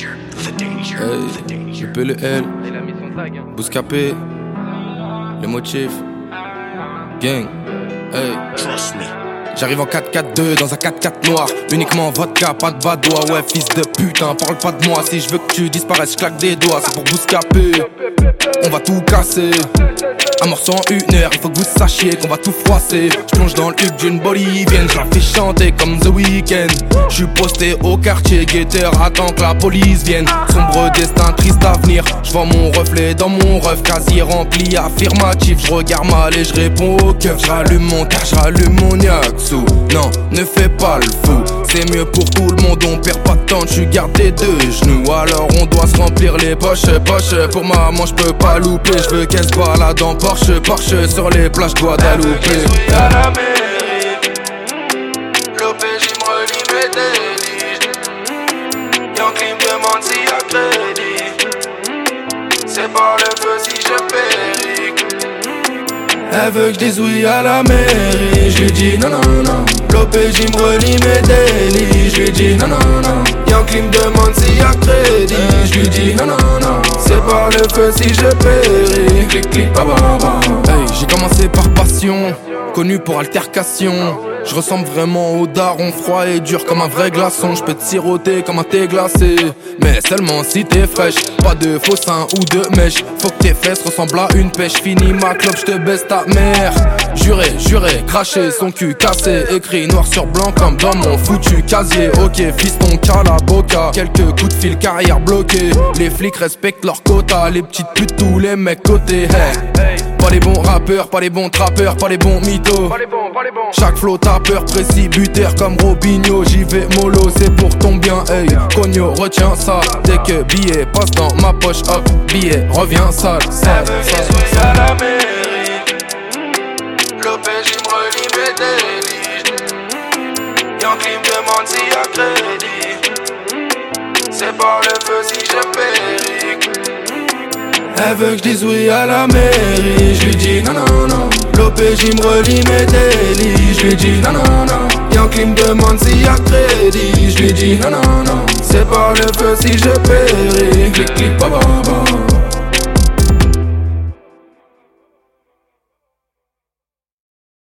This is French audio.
Hey, le PLL, Bouscapé, les motifs, gang, hey. Trust me. J'arrive en 4-4-2 dans un 4-4 noir. Uniquement vodka, pas de badois. Ouais fils de putain, parle pas de moi. Si je veux que tu disparaisses, je claque des doigts. C'est pour Bouscapé On va tout casser un morceau en une heure, il faut que vous sachiez qu'on va tout froisser. Je plonge dans le hub d'une bolivienne, je fais chanter comme The Weeknd. Je suis posté au quartier, guetteur attend que la police vienne. Sombre destin, triste avenir. Je vois mon reflet dans mon ref, quasi rempli, affirmatif. Je regarde mal et je réponds au keuf. J'allume mon car, j'allume mon sous. Non, ne fais pas le fou. C'est mieux pour tout le monde, on perd pas de temps, tu gardes tes deux genoux. Alors on doit se remplir les poches, poches. Pour maman, je peux pas louper, je veux qu'elle se balade en Porsche, Porsche sur les plages Guadeloupe. Demande s'il y a crédit. C'est par le feu si je péris. Elle veut que je à la mairie. Je lui dis non, non, non. L'OPJ me relie mes délits. Je lui dis non, non, non. Yankee me demande s'il y a crédit. Je lui dis non, non, non. C'est par le feu si je péris. Clic, clic, ba, Hey, j'ai commencé par passion, connu pour altercation. Je ressemble vraiment au daron froid et dur comme un vrai glaçon. Je peux te siroter comme un thé glacé. Mais seulement si t'es fraîche. Pas de faux seins ou de mèche. Faut que tes fesses ressemblent à une pêche. Fini ma clope, je te baisse ta mère. Juré, juré, craché, son cul cassé. Écrit noir sur blanc comme dans mon foutu casier. Ok, fiston, la boca. Quelques coups de fil, carrière bloquée. Les flics respectent leur quota. Les petites putes, tous les mecs côté. Pas les bons rappeurs, pas les bons trappeurs, pas les bons mythos. Chaque flot tapeur, précis, buteur comme Robinho. J'y vais mollo, c'est pour ton bien, hey. Cogno, retiens ça. Dès que billet passe dans ma poche, hop, billet revient sale. sale, à la mairie. L'OPJ me relie mes délits. Yankee me demande s'il y a crédit. C'est par le feu si je péris. Elle veut que je dise oui à la mairie, je lui dis non non non. L'OPJ me relie mes délits, je lui dis non non non. Yankee me demande s'il y a crédit, je lui dis non non non. C'est par le feu si je péris, clic clic ba ba ba